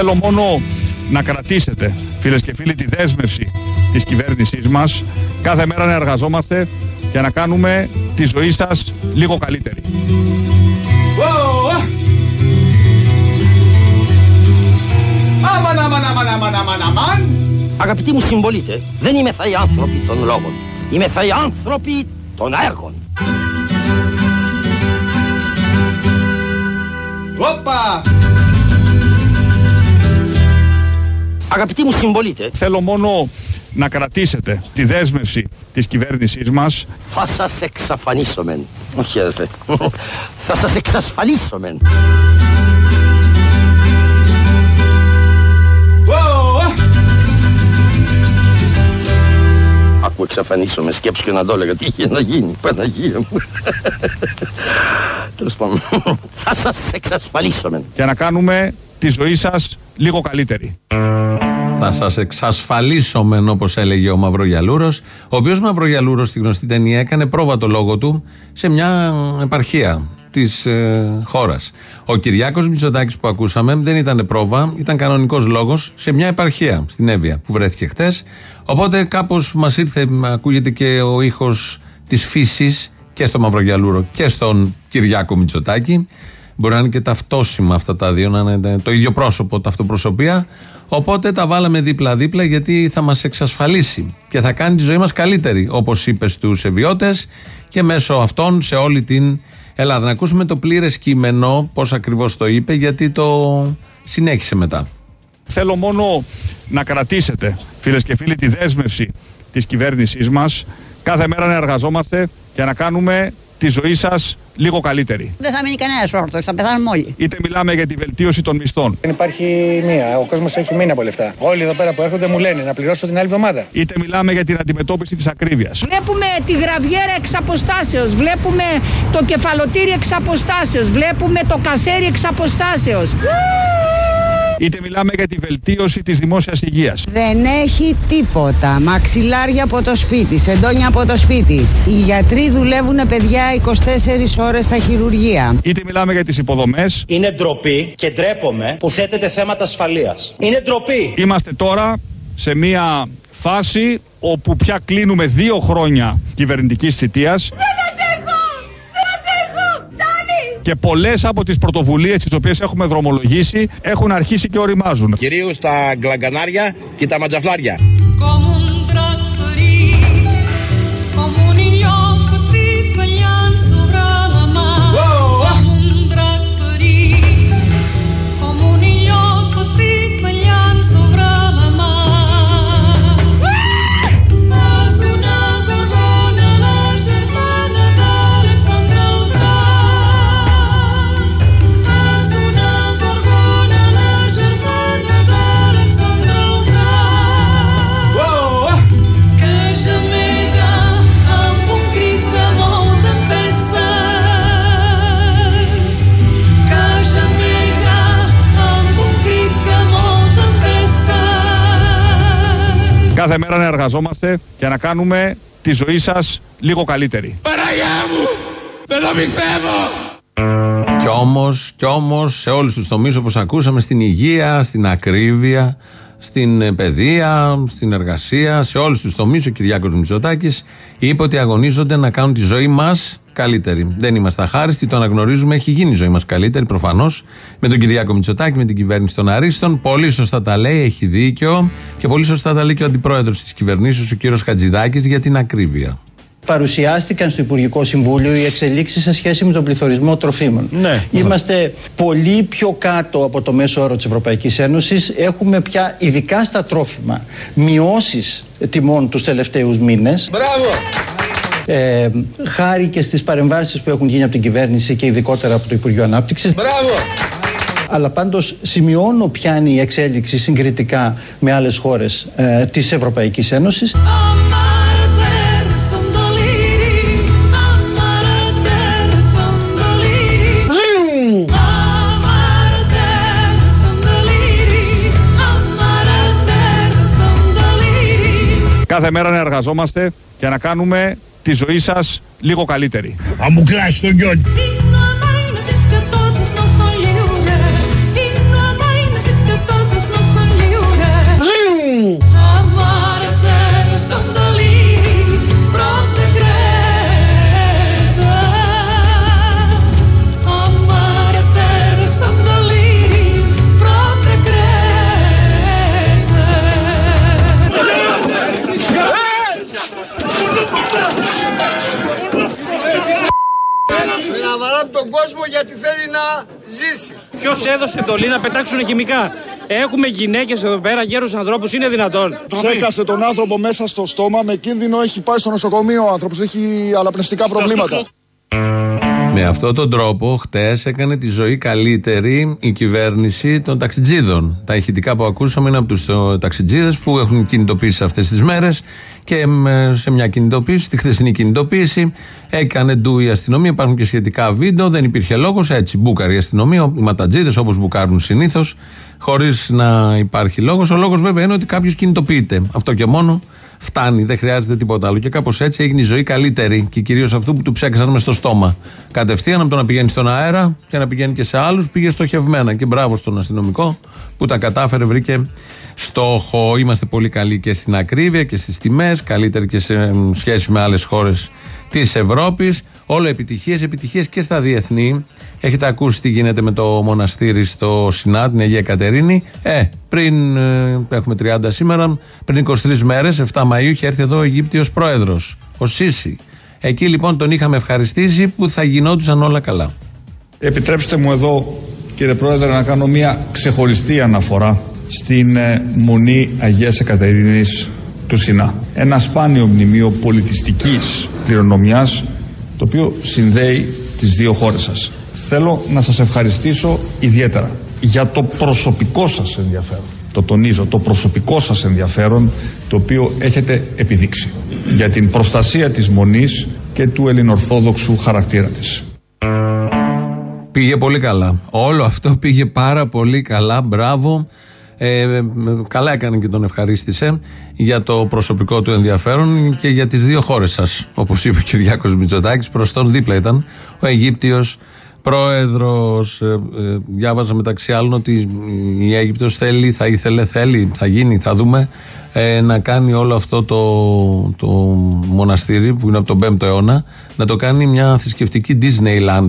Θέλω μόνο να κρατήσετε, φίλες και φίλοι, τη δέσμευση της κυβέρνησής μας κάθε μέρα να εργαζόμαστε για να κάνουμε τη ζωή σας λίγο καλύτερη. Αμαν, αμαν, αμαν, αμαν, αμαν, αμαν. Αγαπητοί μου συμπολίτε, δεν είμαι θα οι άνθρωποι των λόγων. Είμαι θα οι άνθρωποι των έργων. Όπα! Αγαπητοί μου συμπολίτε, Θέλω μόνο να κρατήσετε τη δέσμευση της κυβέρνησής μας θα σας εξαφανίσομεν. Όχι αδερφέ, θα σας εξασφαλίσομεν. Ωα! Άκου εξαφανίσομαι, σκέψου και να το έλεγα τι είχε να γίνει, Παναγία μου. Τέλος πάντων, θα σας εξασφαλίσομεν. για να κάνουμε τη ζωή σας λίγο καλύτερη. Θα σας εξασφαλίσομεν, όπως έλεγε ο Μαυρογιαλούρος, ο οποίος Μαυρογιαλούρος στη γνωστή ταινία έκανε πρόβατο λόγο του σε μια επαρχία της ε, χώρας. Ο Κυριάκος Μητσοτάκης που ακούσαμε δεν ήταν πρόβα, ήταν κανονικός λόγος σε μια επαρχία στην Εύβοια που βρέθηκε χτες. Οπότε κάπως μας ήρθε, ακούγεται και ο ήχος της φύσης και στο Μαυρογιαλούρο και στον Κυριάκο Μητσοτάκη. Μπορεί να είναι και ταυτόσιμα αυτά τα δύο, να είναι το ίδιο πρόσωπο, ταυτοπροσωπία. Οπότε τα βάλαμε δίπλα-δίπλα γιατί θα μας εξασφαλίσει και θα κάνει τη ζωή μας καλύτερη, όπως είπες στους ευιώτες και μέσω αυτών σε όλη την Ελλάδα. Να ακούσουμε το πλήρες κείμενο, πώς ακριβώς το είπε, γιατί το συνέχισε μετά. Θέλω μόνο να κρατήσετε, φίλες και φίλοι, τη δέσμευση της κυβέρνησής μας κάθε μέρα να εργαζόμαστε για να κάνουμε τη ζωή σας λίγο καλύτερη. Δεν θα μείνει κανένα όρθιο, θα πεθάνουμε όλοι. Είτε μιλάμε για τη βελτίωση των μισθών, Δεν υπάρχει μία. Ο κόσμος έχει μείνει από λεφτά. Όλοι εδώ πέρα που έρχονται μου λένε να πληρώσω την άλλη εβδομάδα. είτε μιλάμε για την αντιμετώπιση της ακρίβειας, Βλέπουμε τη γραβιέρα εξ αποστάσεως, βλέπουμε το κεφαλοτήρι εξ αποστάσεως, βλέπουμε το κασέρι εξ αποστάσεως. Είτε μιλάμε για τη βελτίωση της δημόσιας υγείας, Δεν έχει τίποτα. Μαξιλάρια από το σπίτι, σεντόνια από το σπίτι. Οι γιατροί δουλεύουν παιδιά 24 ώρες στα χειρουργεία. είτε μιλάμε για τις υποδομές, Είναι ντροπή και ντρέπομαι που θέτεται θέματα ασφαλείας. Είναι ντροπή. Είμαστε τώρα σε μια φάση όπου πια κλείνουμε δύο χρόνια κυβερνητικής θητείας και πολλές από τις πρωτοβουλίες τις οποίες έχουμε δρομολογήσει έχουν αρχίσει και οριμάζουν. Κυρίως τα γκλαγκανάρια και τα ματζαφλάρια. Κάθε μέρα να εργαζόμαστε για να κάνουμε τη ζωή σας λίγο καλύτερη. Κι όμως, κι όμως, σε όλους τους τομείς όπως ακούσαμε, στην υγεία, στην ακρίβεια, στην ε, παιδεία, στην εργασία, σε όλους τους τομείς, ο Κυριάκος Μητσοτάκης είπε ότι αγωνίζονται να κάνουν τη ζωή μας καλύτερη. Δεν είμαστε αχάριστοι, το αναγνωρίζουμε, έχει γίνει η ζωή μας καλύτερη προφανώς. Με τον Κυριάκο Μητσοτάκη, με την κυβέρνηση των Αρίστων. Πολύ σωστά τα λέει, έχει δίκιο. Και πολύ σωστά τα λέει και ο αντιπρόεδρος της κυβερνήσεως, ο κύριος Χατζηδάκης, για την ακρίβεια. Παρουσιάστηκαν στο Υπουργικό Συμβούλιο οι εξελίξεις σε σχέση με τον πληθωρισμό τροφίμων. Ναι. Είμαστε πολύ πιο κάτω από το μέσο όρο της Ευρωπαϊκής Ένωσης. Έχουμε πια, ειδικά στα τρόφιμα, μειώσεις τιμών τους τελευταίους μήνες. Μπράβο! Ε, χάρη και στις παρεμβάσεις που έχουν γίνει από την κυβέρνηση και ειδικότερα από το Υπουργείο Ανάπτυξης. Μπράβο! Αλλά πάντως σημειώνω ποια είναι η εξέλιξη συγκριτικά με άλλες χώρες ε, της Ευρωπαϊκής Ένωσης. Amar Κάθε μέρα να εργαζόμαστε για να κάνουμε τη ζωή σας λίγο καλύτερη. E não há mãe na Κόσμο γιατί θέλει να ζήσει. Ποιος έδωσε εντολή να πετάξουν χημικά; Έχουμε γυναίκες εδώ πέρα, γέρους ανθρώπους, είναι δυνατόν. Ξέκασε τον άνθρωπο μέσα στο στόμα, με κίνδυνο έχει πάει στο νοσοκομείο ο άνθρωπος, έχει αλαπνευστικά προβλήματα. Με αυτόν τον τρόπο, χτες έκανε τη ζωή καλύτερη η κυβέρνηση των ταξιτζίδων. Τα ηχητικά που ακούσαμε είναι από τους ταξιτζίδες που έχουν κινητοποιήσει αυτές τις μέρες και με- σε μια κινητοποίηση, στη χθεσινή κινητοποίηση, έκανε ντου η αστυνομία. Υπάρχουν και σχετικά βίντεο, δεν υπήρχε λόγος. Έτσι, μπούκαρε η αστυνομία, οι ματατζίδες όπως μπουκάρουν συνήθως, χωρίς να υπάρχει λόγος. Ο λόγος βέβαια είναι ότι κάποιος κινητοποιείται. Αυτό και μόνο φτάνει, δεν χρειάζεται τίποτα άλλο. Και κάπως έτσι έγινε η ζωή καλύτερη και κυρίως αυτού που του ψέξαν μες στο στόμα. Κατευθείαν από το να πηγαίνει στον αέρα και να πηγαίνει και σε άλλους, πήγε στοχευμένα. Και μπράβο στον αστυνομικό που τα κατάφερε, βρήκε στόχο. Είμαστε πολύ καλοί και στην ακρίβεια και στις τιμές, καλύτεροι και σε σχέση με άλλες χώρες της Ευρώπης. Όλο επιτυχίες, επιτυχίες και στα διεθνή. Έχετε ακούσει τι γίνεται με το μοναστήρι στο Σινά, την Αγία Κατερίνη. Ε, πριν, ε, έχουμε 30 σήμερα, πριν 23 μέρες, 7 Μαου, είχε έρθει εδώ ο Αιγύπτιος πρόεδρος, ο Σίση. Εκεί λοιπόν τον είχαμε ευχαριστήσει που θα γινόντουσαν όλα καλά. Επιτρέψτε μου εδώ, κύριε Πρόεδρε, να κάνω μια ξεχωριστή αναφορά στην ε, Μονή Αγίας Εκατερίνης του Σινά. Ένα σπάνιο μνημείο πολιτιστικής κληρονομιάς, το οποίο συνδέει τις δύο χώρες σας. Θέλω να σας ευχαριστήσω ιδιαίτερα για το προσωπικό σας ενδιαφέρον. Το τονίζω, το προσωπικό σας ενδιαφέρον, το οποίο έχετε επιδείξει για την προστασία της Μονής και του ελληνορθόδοξου χαρακτήρα της. Πήγε πολύ καλά. Όλο αυτό πήγε πάρα πολύ καλά. Μπράβο. Ε, ε, καλά έκανε και τον ευχαρίστησε για το προσωπικό του ενδιαφέρον και για τις δύο χώρες σας. Όπως είπε ο Κυριάκος Μητσοτάκης, προς τον δίπλα ήταν ο Αιγύπτιος πρόεδρος. Ε, ε, διάβαζα μεταξύ άλλων ότι η Αίγυπτος θέλει, θα ήθελε, θέλει, θα γίνει, θα δούμε ε, να κάνει όλο αυτό το, το μοναστήρι που είναι από τον 5ο αιώνα να το κάνει μια θρησκευτική Disneyland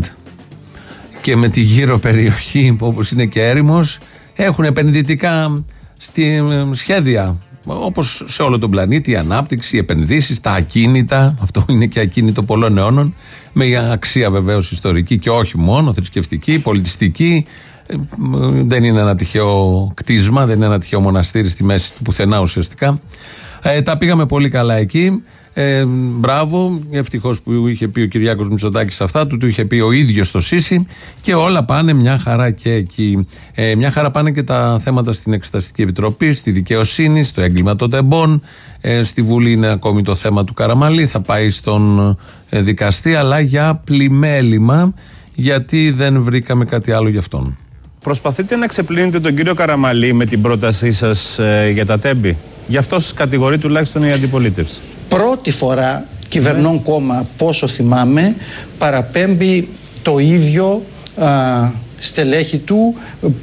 και με τη γύρω περιοχή που όπως είναι και έρημος έχουν επενδυτικά στη, σχέδια όπως σε όλο τον πλανήτη η ανάπτυξη, οι επενδύσεις, τα ακίνητα αυτό είναι και ακίνητο πολλών αιώνων με αξία βεβαίως ιστορική και όχι μόνο θρησκευτική, πολιτιστική. Ε, μ, δεν είναι ένα τυχαίο κτίσμα δεν είναι ένα τυχαίο μοναστήρι στη μέση του πουθενά ουσιαστικά. Ε, τα πήγαμε πολύ καλά εκεί ε, μπράβο, ευτυχώς που είχε πει ο Κυριάκος Μητσοτάκης αυτά, του το είχε πει ο ίδιος στο ΣΥΣΥ και όλα πάνε μια χαρά και εκεί. Ε, μια χαρά πάνε και τα θέματα στην Εξεταστική Επιτροπή, στη δικαιοσύνη, στο έγκλημα των τεμπών. Ε, στη Βουλή είναι ακόμη το θέμα του Καραμαλή, θα πάει στον ε, δικαστή, αλλά για πλημέλημα, γιατί δεν βρήκαμε κάτι άλλο για αυτόν. Προσπαθείτε να ξεπλύνετε τον κύριο Καραμαλή με την πρότασή σας ε, για τα τέμπη; Γι' αυτό σας κατηγορεί τουλάχιστον η αντιπολίτευση. Πρώτη φορά κυβερνών κόμμα, πόσο θυμάμαι, παραπέμπει το ίδιο α, στελέχη του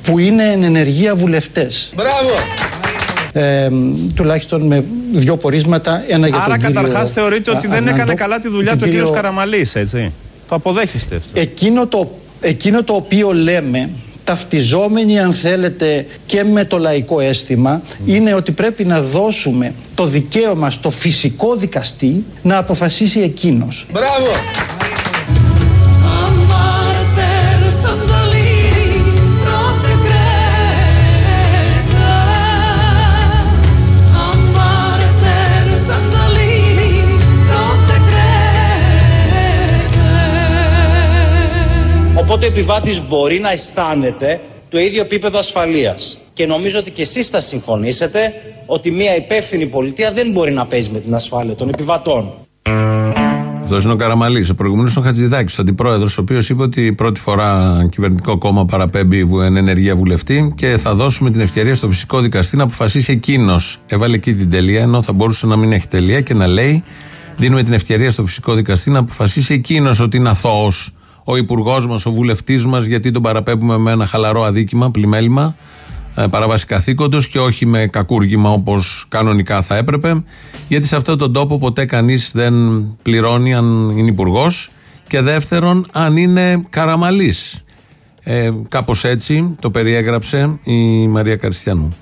που είναι εν ενεργεία βουλευτές. Μπράβο! Ε, τουλάχιστον με δύο πορίσματα, ένα για Άρα τον κύριο καταρχάς θεωρείτε ότι Α, δεν έκανε Ανάντο, καλά τη δουλειά τον του ο κύριος κύριο- Καραμαλής, έτσι. Το αποδέχεστε αυτό. Εκείνο το, εκείνο το οποίο λέμε ταυτιζόμενοι αν θέλετε και με το λαϊκό αίσθημα είναι ότι πρέπει να δώσουμε το δικαίωμα στο φυσικό δικαστή να αποφασίσει εκείνος. Μπράβο! Επιβάτης μπορεί να αισθάνεται το ίδιο επίπεδο ασφαλείας. Και νομίζω ότι και εσείς θα συμφωνήσετε ότι μια υπεύθυνη πολιτεία δεν μπορεί να παίζει με την ασφάλεια των επιβατών. Αυτό είναι ο Καραμαλή. Ο προηγούμενος είναι ο Χατζηδάκης, ο αντιπρόεδρος, ο οποίος είπε ότι πρώτη φορά κυβερνητικό κόμμα παραπέμπει βου- εν ενεργεία βουλευτή και θα δώσουμε την ευκαιρία στο φυσικό δικαστή να αποφασίσει εκείνος. Έβαλε εκεί την τελεία, ενώ θα μπορούσε να μην έχει τελεία και να λέει: Δίνουμε την ευκαιρία στο φυσικό δικαστή να αποφασίσει εκείνος ότι είναι αθώος ο υπουργός μας, ο βουλευτής μας, γιατί τον παραπέμπουμε με ένα χαλαρό αδίκημα, πλημέλημα, ε, παράβαση καθήκοντος και όχι με κακούργημα όπως κανονικά θα έπρεπε. Γιατί σε αυτόν τον τόπο ποτέ κανείς δεν πληρώνει αν είναι υπουργός. Και δεύτερον, αν είναι καραμαλής. Ε, Κάπως έτσι το περιέγραψε η Μαρία Καριστιανού.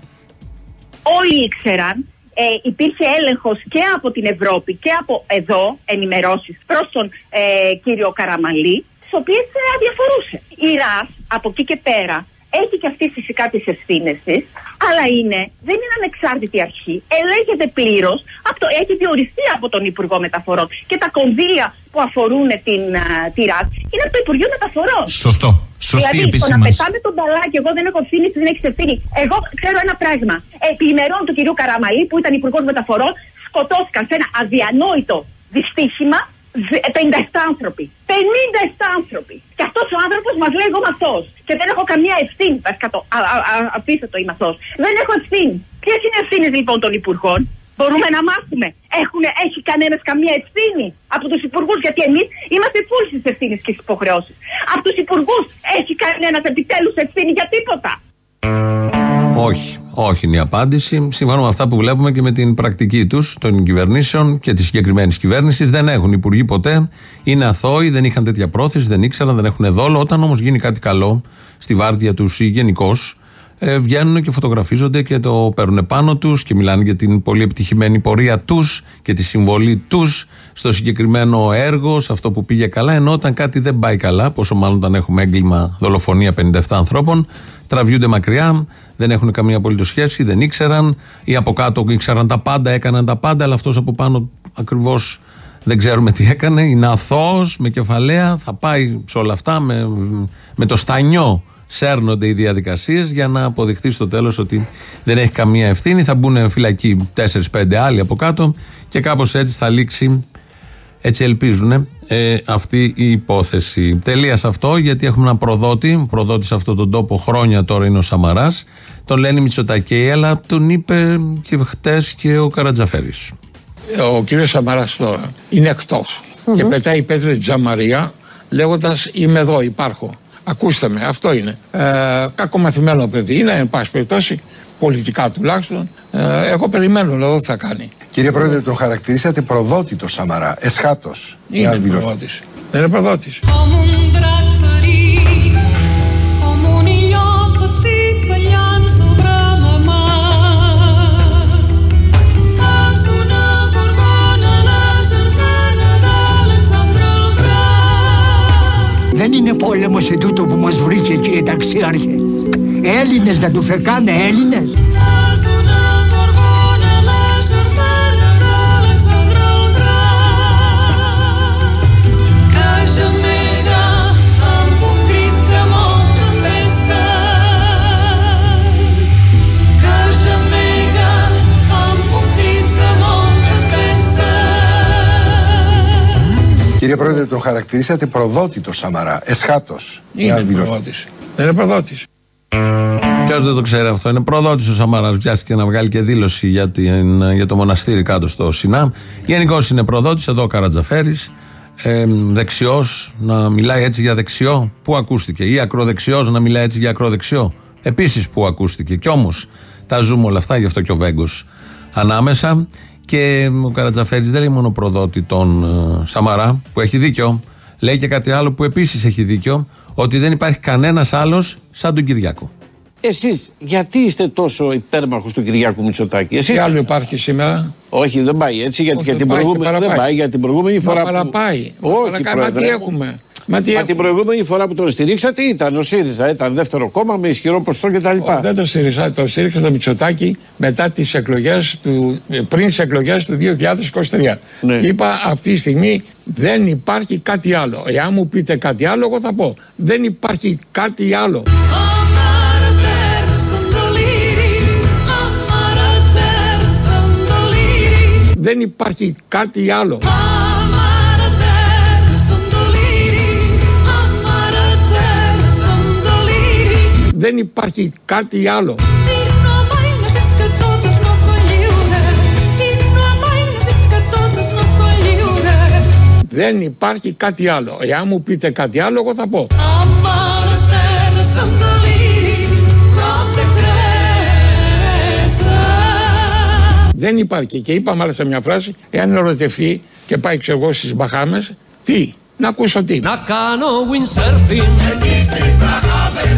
όλοι ήξεραν. Ε, υπήρχε έλεγχος και από την Ευρώπη και από εδώ ενημερώσεις προς τον ε, κύριο Καραμαλή. Σε οποίε αδιαφορούσε. Η ΡΑΣ από εκεί και πέρα έχει και αυτή φυσικά τις ευθύνες της, αλλά είναι, δεν είναι ανεξάρτητη αρχή. Ελέγχεται πλήρως, έχει διοριστεί από τον Υπουργό Μεταφορών. Και τα κονδύλια που αφορούν την, α, τη ΡΑΣ είναι από το Υπουργείο Μεταφορών. Σωστό. Σωστή δηλαδή, το να επισήμανση. πετάμε τον μπαλάκι, εγώ δεν έχω ευθύνη, εσύ δεν έχεις ευθύνη. Εγώ ξέρω ένα πράγμα. Επί ημερών του κυρίου Καραμαλή, που ήταν Υπουργός Μεταφορών, σκοτώθηκαν σε ένα αδιανόητο δυστύχημα ζ- 57 άνθρωποι. 57 άνθρωποι. Και αυτός ο άνθρωπος μας λέει εγώ μαθό. Και δεν έχω καμία ευθύνη. Βασικά το, α, α, α, αφήστε το, είμαι μαθός. Δεν έχω ευθύνη. Ποιες είναι οι ευθύνες λοιπόν των υπουργών; Μπορούμε να μάθουμε. Έχουνε, έχει κανένας καμία ευθύνη από τους υπουργούς, γιατί εμείς είμαστε full στις ευθύνες και στις υποχρεώσεις. Από τους υπουργούς έχει κανένας επιτέλους ευθύνη για τίποτα. Όχι, όχι είναι η απάντηση. Σύμφωνα με αυτά που βλέπουμε και με την πρακτική τους, των κυβερνήσεων και της συγκεκριμένης κυβέρνησης, δεν έχουν υπουργοί ποτέ. Είναι αθώοι, δεν είχαν τέτοια πρόθεση, δεν ήξεραν, δεν έχουν δόλο. Όταν όμως γίνει κάτι καλό στη βάρδια τους ή γενικώς, ε, βγαίνουν και φωτογραφίζονται και το παίρνουν πάνω τους και μιλάνε για την πολύ επιτυχημένη πορεία τους και τη συμβολή τους στο συγκεκριμένο έργο, σε αυτό που πήγε καλά. Ενώ όταν κάτι δεν πάει καλά, πόσο μάλλον όταν έχουμε έγκλημα δολοφονία 57 ανθρώπων, τραβιούνται μακριά, δεν έχουν καμία απολύτως σχέση, δεν ήξεραν ή από κάτω ήξεραν τα πάντα, έκαναν τα πάντα, αλλά αυτός από πάνω ακριβώς δεν ξέρουμε τι έκανε. Είναι αθώος με κεφαλαία, θα πάει σε όλα αυτά με, με το στανιό σέρνονται οι διαδικασίες για να αποδειχθεί στο τέλος ότι δεν έχει καμία ευθύνη. Θα μπουν φυλακοί 4-5 άλλοι από κάτω και κάπως έτσι θα λήξει έτσι ελπίζουν ε, αυτή η υπόθεση. Τελείας σε αυτό, γιατί έχουμε έναν προδότη. Προδότης σε αυτόν τον τόπο χρόνια τώρα είναι ο Σαμαράς. Τον λένε Μητσοτακέη, αλλά τον είπε και χτες και ο Καρατζαφέρης. ο κύριος Σαμαράς τώρα είναι εκτός και πετάει η Πέτρη Τζαμαρία λέγοντας είμαι εδώ, υπάρχω. Ακούστε με, αυτό είναι. Ε, κακομαθημένο παιδί είναι, εν πάση περιπτώσει, πολιτικά τουλάχιστον. Ε, εγώ περιμένω εδώ τι θα κάνει. Κύριε Πρόεδρε, τον χαρακτηρίσατε προδότη το Σαμαρά, εσχάτως. Είναι προδότης. Δεν είναι προδότης. Δεν είναι πόλεμος σε τούτο που μας βρήκε κύριε Ταξιάρχε. Έλληνες δεν του φεκάνε Έλληνες. Κύριε Πρόεδρε, τον χαρακτηρίσατε προδότη το Σαμαρά, εσχάτως. Είναι προδότης. Δεν είναι προδότης. Ποιος δεν το ξέρει αυτό, είναι προδότης ο Σαμαράς. Βιάστηκε να βγάλει και δήλωση για, την, για το μοναστήρι κάτω στο Σινά. Γενικώς είναι προδότης, εδώ ο Καρατζαφέρης. Ε, δεξιός να μιλάει έτσι για δεξιό. Πού ακούστηκε, ή ακροδεξιός να μιλάει έτσι για ακροδεξιό. Επίσης που ακούστηκε. Κι όμως τα ζούμε όλα αυτά, γι' αυτό και ο Βέγκος ανάμεσα. Και ο Καρατζαφέρης δεν λέει μόνο προδότη τον ε, Σαμαρά, που έχει δίκιο. Λέει και κάτι άλλο που επίσης έχει δίκιο, ότι δεν υπάρχει κανένας άλλος σαν τον Κυριάκο. Εσείς γιατί είστε τόσο υπέρμαχος του Κυριάκου Μητσοτάκη; Εσείς... Τι άλλο υπάρχει σήμερα; Όχι, δεν πάει έτσι. Γιατί Όχι, για την δεν πάει και προηγούμενη, δεν παραπάει. πάει, για την προηγούμενη Μα φορά. που- παραπάει. Μα Όχι, παρακάει, μα πρόεδρε. τι έχουμε; Μα τι Μα έχουμε; την προηγούμενη φορά που τον στηρίξατε ήταν ο ΣΥΡΙΖΑ. Ήταν δεύτερο κόμμα με ισχυρό ποσοστό κτλ. Ω, Δεν το στήριξα. Το στήριξα το Μητσοτάκη μετά τις εκλογές του, ε, πριν τις εκλογές του 2023. Ναι. Είπα αυτή τη στιγμή δεν υπάρχει κάτι άλλο. Εάν μου πείτε κάτι άλλο, εγώ θα πω. Δεν υπάρχει κάτι άλλο. δεν υπάρχει κάτι άλλο. Δεν υπάρχει κάτι άλλο. Δεν υπάρχει κάτι άλλο. Εάν μου πείτε κάτι άλλο, εγώ θα πω. Δεν υπάρχει. Και είπα μάλιστα μια φράση, εάν ερωτευτεί και πάει ξέρω εγώ στις Μπαχάμες, τι, να ακούσω τι. Να κάνω windsurfing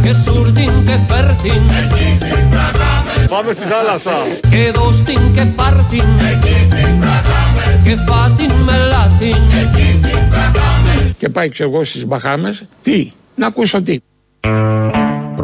Και surfing και φέρτιν Πάμε στη θάλασσα. Και δώστην και πάρτιν Και φάτιν με λάτιν και πάει ξέρω εγώ στις Μπαχάμες, τι, να ακούσω τι.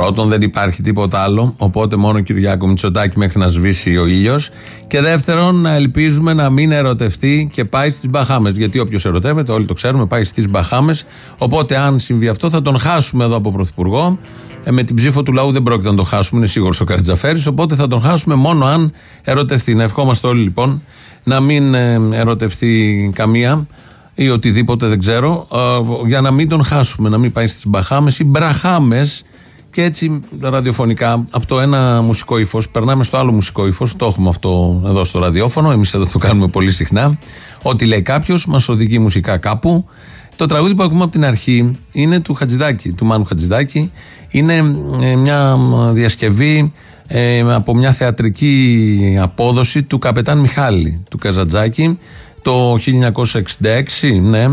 Πρώτον, δεν υπάρχει τίποτα άλλο. Οπότε μόνο Κυριάκο Μητσοτάκη μέχρι να σβήσει ο ήλιος. Και δεύτερον, να ελπίζουμε να μην ερωτευτεί και πάει στις Μπαχάμες. Γιατί όποιος ερωτεύεται, όλοι το ξέρουμε, πάει στις Μπαχάμες. Οπότε, αν συμβεί αυτό, θα τον χάσουμε εδώ από Πρωθυπουργό. Ε, με την ψήφο του λαού δεν πρόκειται να τον χάσουμε, είναι σίγουρος ο Καρτζαφέρη. Οπότε θα τον χάσουμε μόνο αν ερωτευτεί. Να ευχόμαστε όλοι λοιπόν να μην ε, ερωτευτεί καμία ή οτιδήποτε δεν ξέρω, ε, για να μην τον χάσουμε, να μην πάει στις Μπαχάμες ή Μπραχάμες. Και έτσι ραδιοφωνικά από το ένα μουσικό ύφος περνάμε στο άλλο μουσικό ύφος. Το έχουμε αυτό εδώ στο ραδιόφωνο. Εμείς εδώ το κάνουμε πολύ συχνά. Ό,τι λέει κάποιος μας οδηγεί μουσικά κάπου. Το τραγούδι που ακούμε από την αρχή είναι του Χατζηδάκη, του Μάνου Χατζηδάκη. Είναι ε, μια διασκευή ε, από μια θεατρική απόδοση του καπετάν Μιχάλη του Καζατζάκη το 1966, ναι.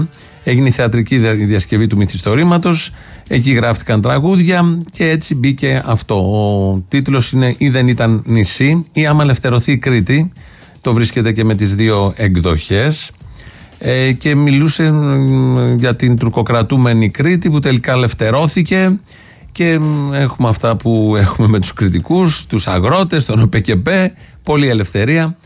Έγινε η θεατρική δια- διασκευή του μυθιστορήματος Εκεί γράφτηκαν τραγούδια και έτσι μπήκε αυτό. Ο τίτλος είναι «Ή δεν ήταν νησί» ή «Άμα ελευθερωθεί η Κρήτη». Το βρίσκεται και με τις δύο εκδοχές. Ε, και μιλούσε μ, για την τουρκοκρατούμενη Κρήτη που τελικά ελευθερώθηκε και μ, έχουμε αυτά που έχουμε με τους κριτικούς, τους αγρότες, τον ΟΠΕΚΕΠΕ, πολλή ελευθερία.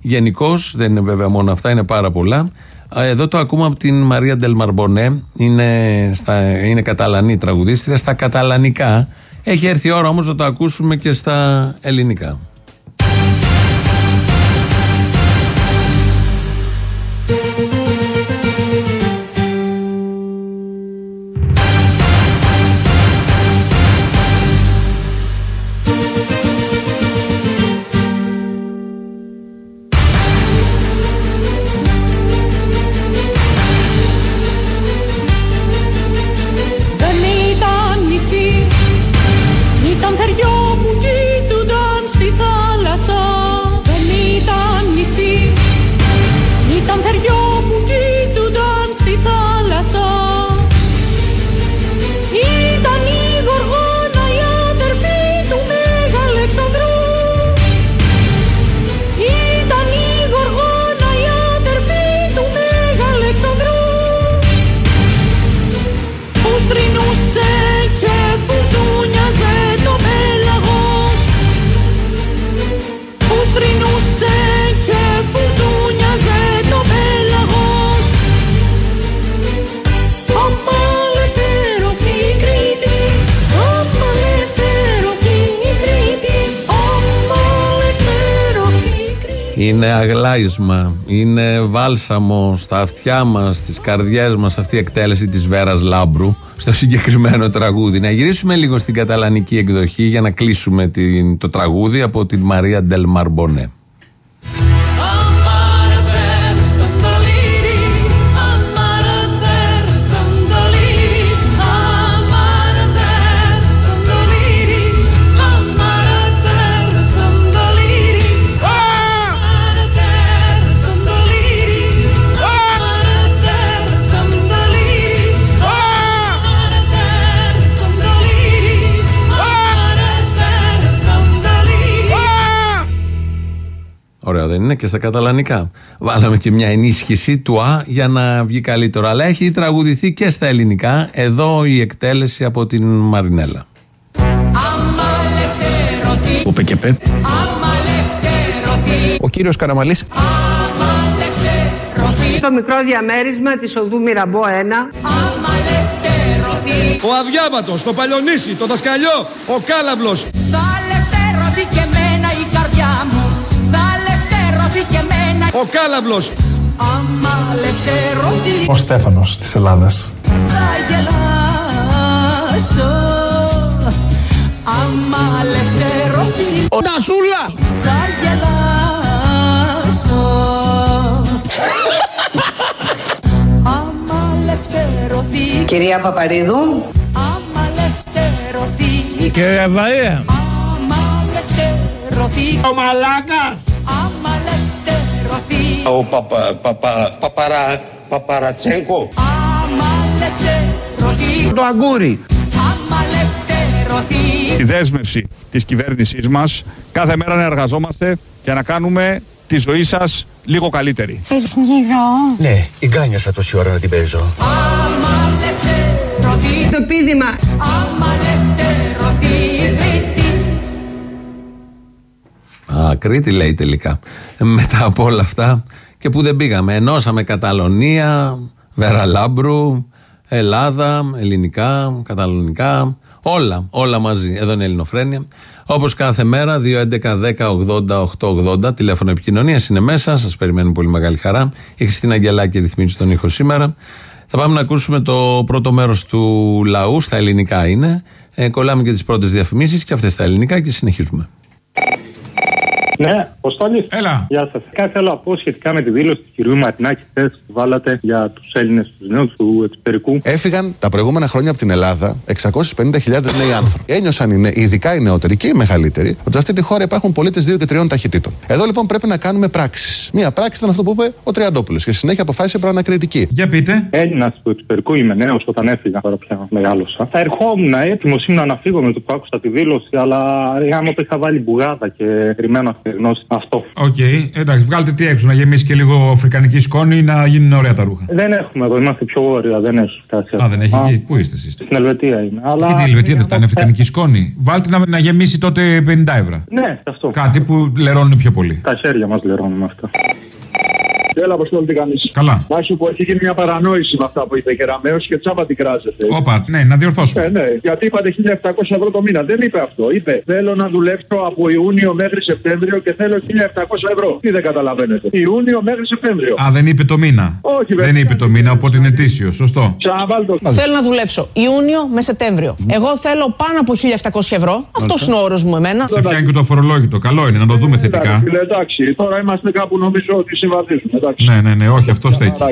Γενικώς, δεν είναι βέβαια μόνο αυτά, είναι πάρα πολλά. Α, Εδώ το ακούμε από την Μαρία Ντελμαρμπονέ, είναι, στα, είναι καταλανή τραγουδίστρια, στα καταλανικά. Έχει έρθει η ώρα όμως να το ακούσουμε και στα ελληνικά. Είναι αγλάισμα, είναι βάλσαμο στα αυτιά μας, στις καρδιές μας αυτή η εκτέλεση της Βέρας Λάμπρου στο συγκεκριμένο τραγούδι. Να γυρίσουμε λίγο στην καταλανική εκδοχή για να κλείσουμε την, το τραγούδι από την Μαρία Ντελ Ωραίο δεν είναι και στα καταλανικά. Βάλαμε και μια ενίσχυση του Α για να βγει καλύτερο. Αλλά έχει τραγουδηθεί και στα ελληνικά. Εδώ η εκτέλεση από την Μαρινέλα. Ο ΠΚΠ. Ο κύριος Καραμαλής. Το μικρό διαμέρισμα της οδού Μυραμπό 1 Ο Αδιάματος, το Παλιονίσι, το Δασκαλιό, ο Κάλαβλος. Ο Κάλαβλος. Άμα ελευθερωθεί Ο Στέφανος της Ελλάδας. θα γελάσω. Άμα ελευθερωθεί Ο Τασούλας. θα γελάσω. Άμα ελευθερωθεί Κυρία Παπαρίδου. Άμα ελευθερωθεί Κύριε Βαρία. Άμα ελευθερωθεί Ο Μαλάκας. Άμα ελευθερωθεί Ο παπα, παπα, παπαρα, παπαρατσέγκο. Άμα ελευθερωθεί Το Αγκούρι Άμα ελευθερωθεί Η δέσμευση της κυβέρνησής μας κάθε μέρα να εργαζόμαστε και να κάνουμε τη ζωή σας λίγο καλύτερη. Θες νερό Ναι, εγκάνιασα τόση ώρα να την παίζω. Άμα Το πείδημα. Κρήτη λέει τελικά. Μετά από όλα αυτά και που δεν πήγαμε. Ενώσαμε Καταλωνία, Βεραλάμπρου, Ελλάδα, ελληνικά, καταλωνικά. Όλα, όλα μαζί. Εδώ είναι η Ελληνοφρένεια. Όπως κάθε μέρα, 2.11.10.80.880 τηλέφωνο επικοινωνίας είναι μέσα. Σας περιμένουμε πολύ μεγάλη χαρά. Η Χριστίνα Αγγελάκη ρυθμίζει τον ήχο σήμερα. Θα πάμε να ακούσουμε το πρώτο μέρος του λαού. Στα ελληνικά είναι. Ε, κολλάμε και τις πρώτες διαφημίσεις και αυτές στα ελληνικά και συνεχίζουμε. Ναι, Αποστόλη. Έλα. Γεια σας. Κάτι θέλω να πω σχετικά με τη δήλωση του κυρίου Ματινάκη χθες που βάλατε για τους Έλληνες, τους νέους του εξωτερικού. Έφυγαν τα προηγούμενα χρόνια από την Ελλάδα 650.000 νέοι άνθρωποι. Ένιωσαν οι νέοι, ειδικά οι νεότεροι και οι μεγαλύτεροι, ότι σε αυτή τη χώρα υπάρχουν πολίτες δύο και τριών ταχυτήτων. Εδώ λοιπόν πρέπει να κάνουμε πράξεις. Μία πράξη ήταν αυτό που είπε ο Τριαντόπουλος και στη συνέχεια αποφάσισε προανακριτική. Για πείτε. Έλληνας του εξωτερικού είμαι νέος όταν έφυγα, τώρα πια μεγάλωσα. Θα ερχόμουν έτοιμος ήμουν να φύγω με το που άκουσα τη δήλωση, αλλά γάμο το είχα βάλει μπουγάδα και περιμένω αυτή τη γνώση. Αυτό. Οκ, εντάξει, βγάλτε τι έξω, να γεμίσει και λίγο αφρικανική σκόνη να γίνουν ωραία τα ρούχα. Δεν έχουμε εδώ, είμαστε πιο βόρεια, δεν έχει κάτι. Α, δεν έχει εκεί. Πού είστε εσείς; Στην Ελβετία είναι. Αλλά... Και την Ελβετία δεν φτάνει αφρικανική σκόνη; Βάλτε να, να γεμίσει τότε 50 ευρώ. Ναι, αυτό. Κάτι που λερώνουν πιο πολύ. Τα χέρια μας λερώνουμε αυτά. Έλα, Αποστόλη, τι κάνεις. Καλά. Να σου πω, έχει γίνει μια παρανόηση με αυτά που είπε και Ραμαίο και τσάμπα την κράζεται. Όπα, ναι, να διορθώσουμε. Ε, ναι, γιατί είπατε 1700 ευρώ το μήνα. Δεν είπε αυτό. Είπε θέλω να δουλέψω από Ιούνιο μέχρι Σεπτέμβριο και θέλω 1700 ευρώ. Τι δεν καταλαβαίνετε. Ιούνιο μέχρι Σεπτέμβριο. Α, δεν είπε το μήνα. Όχι, Δεν είπε το μήνα, οπότε είναι ετήσιο. Σωστό. Ξαναβάλτο. Θέλω να δουλέψω Ιούνιο με Σεπτέμβριο. Εγώ θέλω πάνω από 1700 ευρώ. Αυτός είναι ο όρος μου εμένα. Σε πιάνει και το αφορολόγητο. Καλό είναι να το δούμε θετικά. Εντάξει, φίλε, εντάξει, τώρα είμαστε κάπου νομίζω ότι συμβαδίζουμε. Εντάξει. Ναι, ναι, ναι, όχι, αυτό στέκει.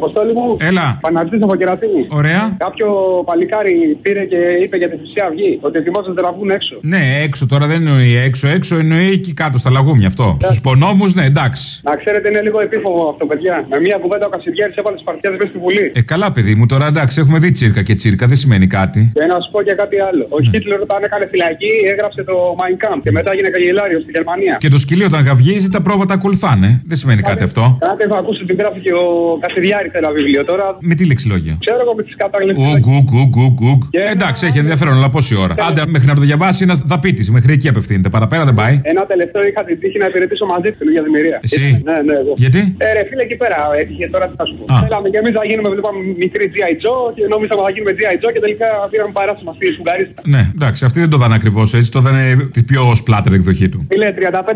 Αποστόλη μου. Έλα. Παναγιώτης από Κερατίνη. Ωραία. Κάποιο παλικάρι πήρε και είπε για τη Χρυσή Αυγή ότι ετοιμάζονται να βγουν έξω. Ναι, έξω τώρα δεν εννοεί έξω, έξω εννοεί εκεί κάτω στα λαγούμια αυτό. Στους πονόμους, ναι, εντάξει. Να ξέρετε, είναι λίγο επίφοβο αυτό, παιδιά. Με μία κουβέντα ο Κασιδιάρης έβαλε τι παρτιές μέσα στη Βουλή. Ε, καλά, παιδί μου, τώρα εντάξει, έχουμε δει τσίρκα και τσίρκα, δεν σημαίνει κάτι. Και να σου πω και κάτι άλλο. Ο Χίτλερ όταν έκανε φυλακή έγραψε το Mein Kampf και μετά έγινε καγκελάριο στη Γερμανία. Και το σκυλί όταν γαυγίζει τα πρόβατα ακολουθάνε. Δεν σημαίνει κάτι αυτό. Κάτι έχω ακούσει ότι γράφει και ο Κασιδιάρης ένα βιβλίο τώρα. Με τι λεξιλόγια; Ξέρω εγώ με τις καταγγελίες. Ουγκ, ουγκ, ουγκ, ουγκ, ουγκ. Εντάξει, έχει ενδιαφέρον, αλλά πόση ώρα. Άντε, μέχρι να το διαβάσει ένα δαπίτη, μέχρι εκεί απευθύνεται. Παραπέρα δεν πάει. Ένα τελευταίο είχα την τύχη να υπηρετήσω μαζί του για δημιουργία. Εσύ; Ναι, ναι, εγώ. Γιατί; Ε, ρε, φίλε, εκεί πέρα έτυχε τώρα τι θα σου πω. Α. Θέλαμε και εμείς να γίνουμε βλέπαμε μικρή G.I. Joe και νόμιζαμε θα γίνουμε G.I. Joe και τελικά πήραμε παράσημα στη Σουγκαρίστα. Ναι, εντάξει, αυτή δεν το δάνε ακριβώς έτσι, το δάνε τη πιο σπλάτερ εκδοχή του. Φίλε,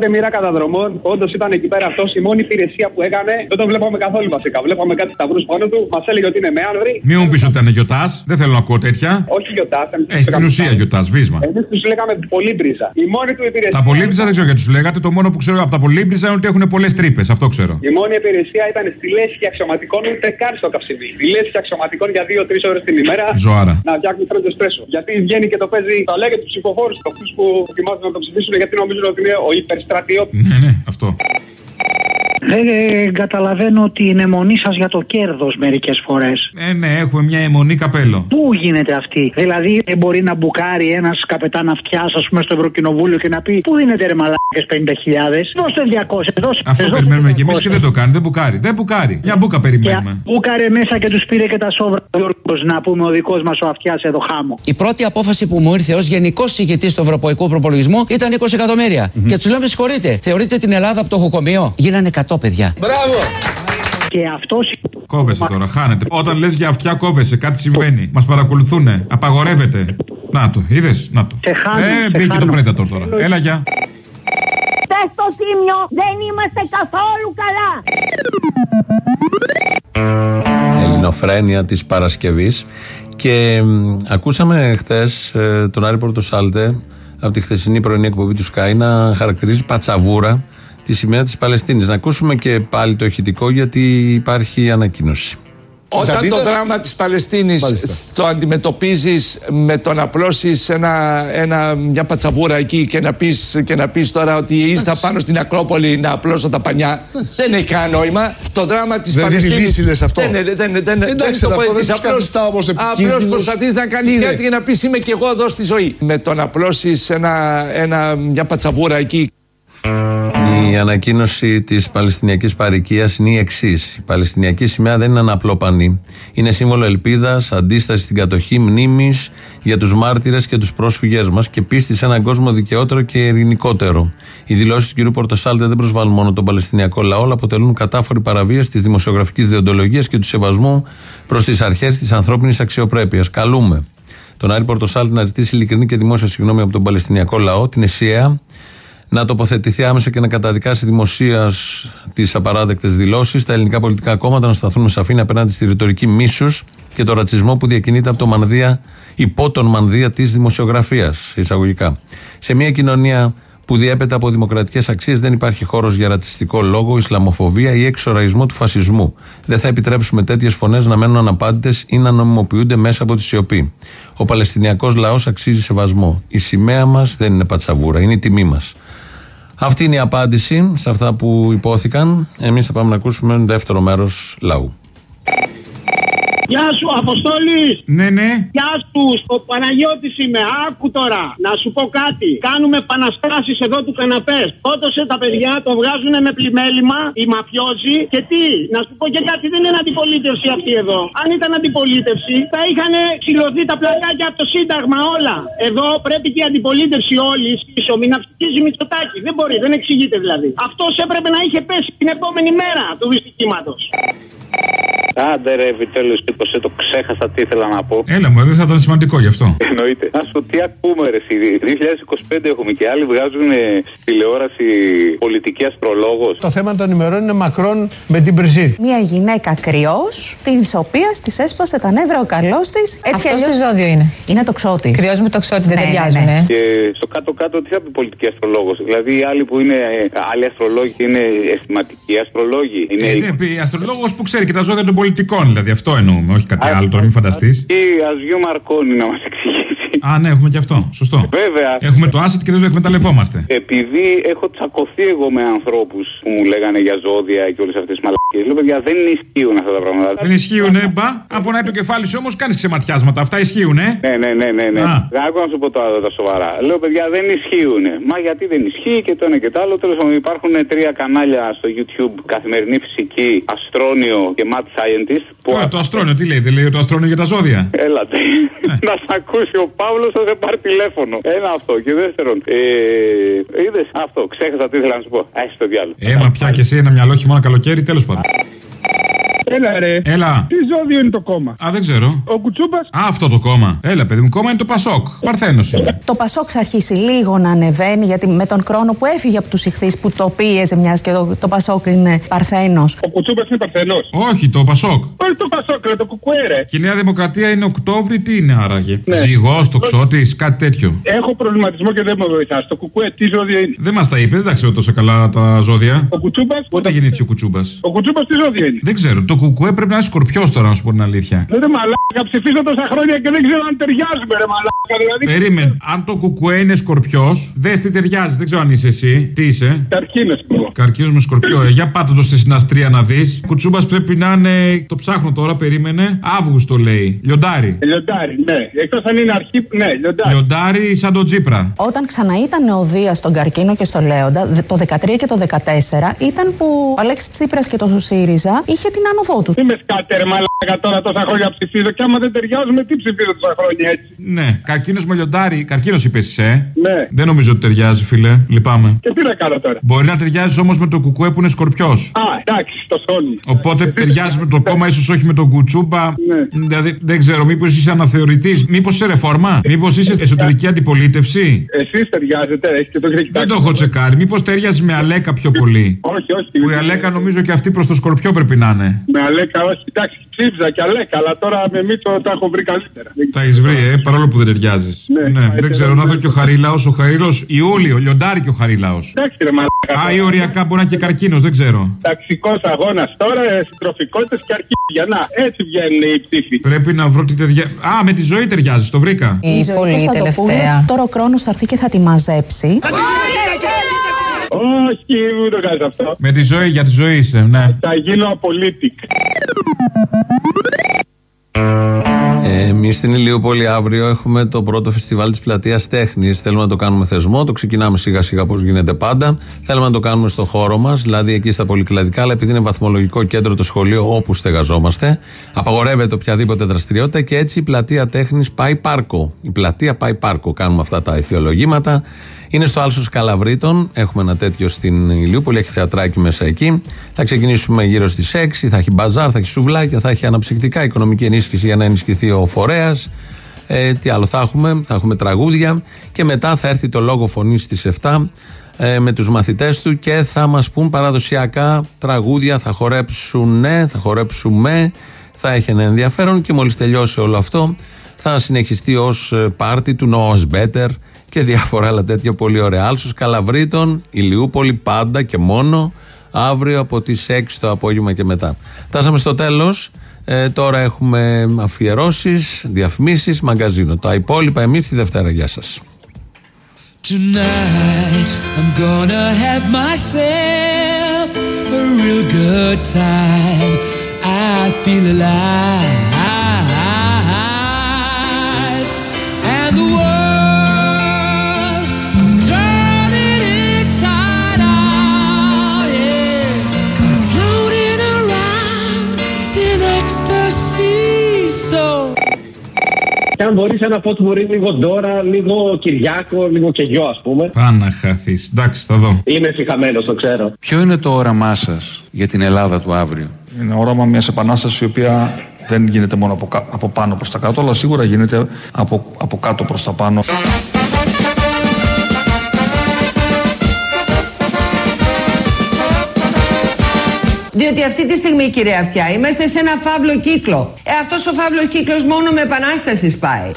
35 μοίρα καταδρομών. Όντως ήταν εκεί πέρα αυτός η μόνη υπηρεσία που έκανε. Δεν τον βλέπαμε καθόλου βασικά. Βλέπαμε κάτι σταυρούς πάνω του. Μας έλεγε ότι είναι με άνδρη. Μην μου πεις ότι ήταν γιοτά, δεν θέλω να ακούω τέτοια. Όχι γιοτά. Ε, στην ουσία γιοτά, βίσμα. Εμείς τους λέγαμε πολύμπριζα. Η μόνη του υπηρεσία. Τα πολύμπριζα δεν ξέρω γιατί του λέγατε, το μόνο που ξέρω από τα πολύμπριζα είναι ότι έχουν πολλές τρύπες, αυτό ξέρω. Η μόνη υπηρεσία ήταν στη λέσχη αξιωματικών ούτε καν στο καυσιμί. Στη λέσχη αξιωματικών για 2-3 ώρες την ημέρα. Ζωάρα. Να φτιάχνουν φρέντο στρέσο. Γιατί βγαίνει και το παίζει, τα λέει και τους ψηφοφόρους, αυτού που ετοιμάζουν να το ψηφίσουν γιατί νομίζουν ότι είναι ο υπερστρατιώτης. Ναι, ναι, αυτό. Δεν ε, καταλαβαίνω την αιμονή σας για το κέρδος μερικές φορές. Ε, ναι, έχουμε μια αιμονή καπέλο. Πού γίνεται αυτή, Δηλαδή δεν μπορεί να μπουκάρει ένας καπετάν αυτιά, ας πούμε, στο Ευρωκοινοβούλιο και να πει Πού δίνετε ρε μαλάκες 50.000, δώστε 200, δώστε. Αυτό δώστε περιμένουμε κι εμείς 200. και δεν το κάνει. Δεν μπουκάρει. Δεν μπουκάρει. Μια μπουκα περιμένουμε. Μπούκαρε μέσα και τους πήρε και τα σόβρα ο Γιώργος, να πούμε ο δικός μας ο αυτιάς εδώ χάμο. Η πρώτη απόφαση που μου ήρθε ως γενικός ηγετής του Ευρωπαϊκού Προπολογισμού ήταν 20 εκατομμύρια. Και τους λέμε, συγχωρείτε, θεωρείτε την Ελλάδα από το χοκομείο. Γίνανε 100 παιδιά. Μπράβο! Και αυτό. Κόβεσαι τώρα, χάνεται. Όταν λες για αυτιά, κόβεσαι, κάτι συμβαίνει. Μας παρακολουθούν. Απαγορεύεται. Να το, είδες, να το. Σε χάνω, ε, σε μπήκε το χάνω. Predator τώρα. Έλα, γεια. Πες στο τίμιο δεν είμαστε καθόλου καλά. Ελληνοφρένεια της Παρασκευής και μ, ακούσαμε χτες ε, τον Άρη Πορτοσάλτε από τη χθεσινή πρωινή εκπομπή του Sky να χαρακτηρίζει πατσαβούρα τη σημαία της Παλαιστίνης. Να ακούσουμε και πάλι το ηχητικό γιατί υπάρχει ανακοίνωση. Όταν το δράμα της Παλαιστίνης το αντιμετωπίζεις με το να απλώσεις ένα, ένα, μια πατσαβούρα εκεί και να, πεις, και να πεις τώρα ότι ήρθα πάνω στην Ακρόπολη να απλώσω τα πανιά δεν έχει κανένα νόημα. Το δράμα της Δεν δίνει Παλαιστίνης λύση, λες, αυτό. Δεν, δεν, δεν, δεν, Εντάξει, δεν αλλά αυτό δεν τους Απλώς- καθιστά όμως επικίνδυνους. Απλώς προσπαθείς να κάνεις Τι είναι; κάτι και να πεις είμαι και εγώ εδώ στη ζωή. Με το να απλώσεις ένα, ένα, μια πατσαβούρα εκεί Η ανακοίνωση της Παλαιστινιακής Παρικίας είναι η εξής. Η Παλαιστινιακή σημαία δεν είναι ένα απλό πανί. Είναι σύμβολο ελπίδας, αντίσταση στην κατοχή, μνήμης για τους μάρτυρες και τους πρόσφυγές μας και πίστη σε έναν κόσμο δικαιότερο και ειρηνικότερο. Οι δηλώσεις του κ. Πορτοσάλτε δεν προσβάλλουν μόνο τον Παλαιστινιακό λαό, αλλά αποτελούν κατάφορη παραβίαση της δημοσιογραφικής διοντολογίας και του σεβασμού προς τις αρχές της ανθρώπινης αξιοπρέπειας. Καλούμε τον Άρη Πορτοσάλτη να ζητήσει ειλικρινή και δημόσια συγγνώμη από τον Παλαιστινιακό λαό, την ΕΣΥΑ, να τοποθετηθεί άμεσα και να καταδικάσει δημοσίας τις απαράδεκτες δηλώσεις, τα ελληνικά πολιτικά κόμματα να σταθούν με σαφήνεια απέναντι στη ρητορική μίσους και το ρατσισμό που διακινείται από το μανδύα, υπό τον μανδύα της δημοσιογραφίας, εισαγωγικά. Σε μια κοινωνία που διέπεται από δημοκρατικές αξίες δεν υπάρχει χώρος για ρατσιστικό λόγο, ισλαμοφοβία ή εξοραϊσμό του φασισμού. Δεν θα επιτρέψουμε τέτοιες φωνές να μένουν αναπάντητες ή να νομιμοποιούνται μέσα από τη σιωπή. Ο Παλαιστινιακός λαός αξίζει σεβασμό. Η σημαία μας δεν είναι πατσαβούρα, είναι η τιμή μας. Αυτή είναι η απάντηση σε αυτά που υπόθηκαν. Εμείς θα πάμε να ακούσουμε ένα δεύτερο μέρος λαού. Γεια σου, Αποστόλη! Ναι, ναι. Γεια σου, ο Παναγιώτη είμαι. Άκου τώρα, να σου πω κάτι. Κάνουμε επαναστάσεις εδώ του καναπές. Ότοσε τα παιδιά, το βγάζουν με πλημέλημα, οι μαφιόζοι. Και τι, να σου πω και κάτι, δεν είναι αντιπολίτευση αυτή εδώ. Αν ήταν αντιπολίτευση, θα είχαν ξυλωθεί τα πλακάκια από το Σύνταγμα όλα. Εδώ πρέπει και η αντιπολίτευση όλη πίσω μην αυξήσει Μητσοτάκη. Δεν μπορεί, δεν εξηγείται δηλαδή. Αυτός έπρεπε να είχε πέσει την επόμενη μέρα του δυστυχήματος. Άντε ρε, επιτέλου σήκωσε, το ξέχασα τι ήθελα να πω. Έλα μου, δεν θα ήταν σημαντικό γι' αυτό. Εννοείται. Α το τι ακούμε, ρε. εσύ. 2025 έχουμε και άλλοι βγάζουν ε, στη τηλεόραση πολιτική αστρολόγος. Το θέμα των ημερών είναι μακρόν με την Μπριζή. Μια γυναίκα κρυός, τη οποία τη έσπασε τα νεύρα ο καλός της. Έτσι Αυτός τι ζώδιο είναι. Είναι το ξώτης. Κρυός με το ξώτη δεν Ναι, ναι, ταιριάζουν. ναι. ε; Και στο κάτω-κάτω τι θα πει πολιτική αστρολόγος; Δηλαδή οι άλλοι που είναι ε, άλλοι αστρολόγοι είναι αισθηματικοί αστρολόγοι; Είναι Ε, ναι, πει, αστρολόγος που ξέρει και τα ζώδια των πολιτικών, δηλαδή αυτό εννοούμε, όχι κάτι άλλο, τώρα μην φανταστεί. ή Αζιού Μαρκόνη να μα εξηγήσει. Α, ναι, έχουμε και αυτό. Σωστό. Βέβαια. Έχουμε το asset και δεν το εκμεταλλευόμαστε. Επειδή έχω τσακωθεί εγώ με ανθρώπους που μου λέγανε για ζώδια και όλες αυτές τις μαλακίες, λέω παιδιά δεν ισχύουν αυτά τα πράγματα. Δεν ισχύουν, ε, μπα. Αν πονάει το κεφάλι σου όμως κάνεις ξεματιάσματα. Αυτά ισχύουν, ε. Ναι, ναι, ναι, ναι. ναι. Α. Άκου να σου πω τα, τα σοβαρά. Λέω, παιδιά, δεν ισχύουν. Μα γιατί δεν ισχύει και το ένα και το άλλο. Τέλος πάντων, υπάρχουν τρία κανάλια στο YouTube καθημερινή φυσική, αστρόνιο και mad scientist. Που Τώρα, το αστρόνιο, τι λέει, δεν λέει το αστρόνιο για τα ζώδια. Έλατε. να σ' ακούσει ο Παύλος, θα σε πάρει τηλέφωνο. Ένα αυτό. Και δεύτερον, ε, είδες αυτό. Ξέχασα τι ήθελα να σου πω. Α το διάλογο. Έμα πια και εσύ ένα μυαλό χειμώνα καλοκαίρι, τέλος πάντων. Έλα ρε. Έλα. Τι ζώδιο είναι το κόμμα; Α, δεν ξέρω. Ο Κουτσούμπας; Α, αυτό το κόμμα. Έλα, παιδί μου, κόμμα είναι το Πασόκ. Παρθένος είναι. Το Πασόκ θα αρχίσει λίγο να ανεβαίνει, γιατί με τον χρόνο που έφυγε από τους ηχθείς που το πίεζε, μιας και το, το Πασόκ είναι παρθένος. Ο Κουτσούμπας είναι παρθενό. Όχι, το Πασόκ. Όχι το Πασόκ, ρε, το κουκουέρε. Και η Νέα Δημοκρατία είναι Οκτώβρη, τι είναι άραγε; Ναι. Ζυγός, τοξότη, κάτι τέτοιο. Έχω προβληματισμό και δεν με βοηθάς. Το κουκουέ, τι ζώδιο είναι; Δεν μας τα είπε, δεν τα ξέρω τόσο καλά τα ζώδια. Ο Κουτσούμπας; Πότε γεννήθηκε ο Κουτσούμπας; Ο Κουτσούμπας τι ζώδιο είναι; Δεν ξέρω. Το κουκουέ πρέπει να είναι σκορπιός τώρα, να σου πω την αλήθεια. Δεν είναι μαλάκα, ψηφίζω τόσα χρόνια και δεν ξέρω αν ταιριάζουμε, ρε μαλάκα. Δηλαδή. Περίμενε. Αν το κουκουέ είναι σκορπιός, δες τι ταιριάζει. Δεν ξέρω αν είσαι εσύ. Τι είσαι. Καρκίνο. Καρκίνος με σκορπιό. Ε, για πάτε το στη συναστρία να δεις. Κουτσούμπας πρέπει να είναι. Το ψάχνω τώρα, περίμενε. Αύγουστο λέει. Λιοντάρι. Λιοντάρι, ναι. Εκτός αν είναι αρχή, ναι, λιοντάρι. Λιοντάρι σαν τον Τζίπρα. Όταν ξανά ήταν ο Δίας στον Καρκίνο και στο Λέοντα, δε- το 13 και το 14, ήταν που ο Αλέξης Τσίπρας και το ΣΥΡΙΖΑ είχε την άνοδό του. Τι με σκάτε, ρε μαλάκα τώρα τόσα χρόνια ψηφίζω και άμα δεν ταιριάζουμε, τι ψηφίζω τόσα χρόνια έτσι. Ναι. Καρκίνο με λιοντάρι. Καρκίνο είπε εσύ, ε. Ναι. Δεν νομίζω ότι ταιριάζει, φίλε. Λυπάμαι. Και τι να κάνω τώρα. Μπορεί να ταιριάζει όμω με το κουκουέ που είναι σκορπιό. Α, εντάξει, το σώνει. Οπότε ταιριάζει με το κόμμα, ίσω όχι με τον κουτσούμπα. Ναι. Δηλαδή δεν ξέρω, μήπω είσαι αναθεωρητή, μήπω είσαι ρεφόρμα, μήπω είσαι εσωτερική αντιπολίτευση. Εσεί ταιριάζετε, έχετε το έχετε Δεν το έχω τσεκάρει. Μήπω ταιριάζει με Αλέκα πιο πολύ. Όχι, όχι. Που η Αλέκα νομίζω και αυτή προ το σκορπιό πρέπει να είναι. Με Αλέκα, όχι, εντάξει, ψήφιζα και Αλέκα, αλλά τώρα με Μίτσο τα έχω βρει καλύτερα. Τα έχεις βρει, ε, παρόλο που δεν ταιριάζεις. Ναι, Ναι, δεν ξέρω, να δω και ο Χαρίλαος. Ο Χαρίλαο Ιούλιο, λιοντάρι και ο Χαρίλαος. Εντάξει, ρε μαλάκα. Α, ή οριακά μπορεί να είναι και καρκίνος, δεν ξέρω. Ταξικός αγώνας τώρα, ε, συντροφικότητε και αρχίδια. Να, έτσι βγαίνουν οι ψήφοι. Πρέπει να βρω τι ταιριάζει. Α, με τη ζωή ταιριάζει, το βρήκα. Η ζωή Κωνσταντοπούλου τώρα ο χρόνο θα έρθει και θα τη μαζέψει. Όχι, μην το κάνεις αυτό. Με τη ζωή, για τη ζωή είσαι, ναι. Θα γίνω απολύτικ. Εμείς στην Ηλιούπολη αύριο έχουμε το πρώτο φεστιβάλ της Πλατείας Τέχνης. Θέλουμε να το κάνουμε θεσμό, το ξεκινάμε σιγά σιγά όπως γίνεται πάντα. Θέλουμε να το κάνουμε στο χώρο μας, δηλαδή εκεί στα πολυκλαδικά, αλλά επειδή είναι βαθμολογικό κέντρο το σχολείο όπου στεγαζόμαστε, απαγορεύεται οποιαδήποτε δραστηριότητα και έτσι η Πλατεία Τέχνης πάει πάρκο. Η πλατεία πάει πάρκο. Κάνουμε αυτά τα ηφιολογήματα. Είναι στο Άλσος Καλαβρίτων. Έχουμε ένα τέτοιο στην Ηλιούπολη. Έχει θεατράκι μέσα εκεί. Θα ξεκινήσουμε γύρω στις 6. Θα έχει μπαζάρ, θα έχει σουβλάκια, θα έχει αναψυκτικά, οικονομική ενίσχυση για να ενισχυθεί ο φορέας. Ε, τι άλλο θα έχουμε, θα έχουμε τραγούδια και μετά θα έρθει το λόγο φωνή στις 7 ε, με τους μαθητές του και θα μας πούν παραδοσιακά τραγούδια, θα χορέψουν ναι, θα χορέψουμε, θα έχει ένα ενδιαφέρον και μόλις τελειώσει όλο αυτό θα συνεχιστεί ως ε, πάρτι του Noah's Better και διάφορα άλλα τέτοια πολύ ωραία. Άλσος Καλαβρίτων, Ηλιούπολη πάντα και μόνο αύριο από τις 6 το απόγευμα και μετά. Φτάσαμε στο τέλος. Ε, τώρα έχουμε αφιερώσεις, διαφημίσεις, μαγκαζίνο. Τα υπόλοιπα εμείς τη Δευτέρα. Γεια σας. Tonight I'm gonna have myself a real good time. I feel alive. Αν μπορείς ένα φωτμουρί λίγο Ντόρα, λίγο Κυριάκο, λίγο και γιο, ας πούμε. Πάνα χαθεί. Εντάξει, θα δω. Είμαι συγχαμένο, το ξέρω. Ποιο είναι το όραμά σας για την Ελλάδα του αύριο; Είναι όραμα μιας επανάστασης η οποία δεν γίνεται μόνο από, κα- από πάνω προς τα κάτω, αλλά σίγουρα γίνεται από, από κάτω προς τα πάνω. Διότι αυτή τη στιγμή, κύριε Αυτιά, είμαστε σε ένα φαύλο κύκλο. Ε, αυτός ο φαύλος κύκλος μόνο με επανάστασης πάει.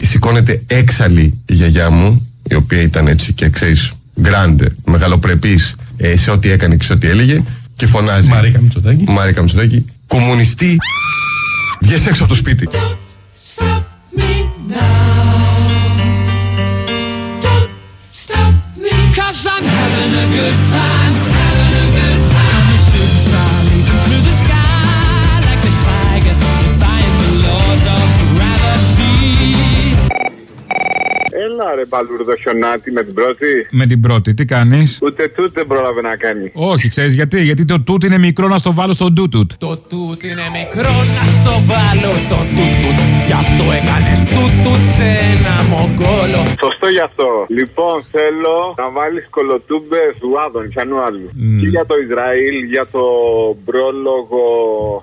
Σηκώνεται έξαλλη η γιαγιά μου, η οποία ήταν έτσι και ξέρεις, γκράντε, μεγαλοπρεπής ε, σε ό,τι έκανε και σε ό,τι έλεγε και φωνάζει. Μαρίκα Μητσοτάκη. Μαρίκα Μητσοτάκη. Κομμουνιστή, βγες έξω από το σπίτι. stop me now. Having a good time. Έλα ρε μπαλούρδο χιονάτι με την πρώτη. Με την πρώτη, τι κάνεις; Ούτε τούτ δεν πρόλαβε να κάνει. Όχι, ξέρεις γιατί; Γιατί το τούτ είναι μικρό να στο βάλω στο ντούτουτ. Το τούτ είναι μικρό να στο βάλω στο τούτουτ. Γι' αυτό έκανες τούτουτ σε ένα μογκόλο. Σωστό γι' αυτό. Λοιπόν, θέλω να βάλεις κολοτούμπες του Άδων, πιανού άλλου. Και για το Ισραήλ, για το πρόλογο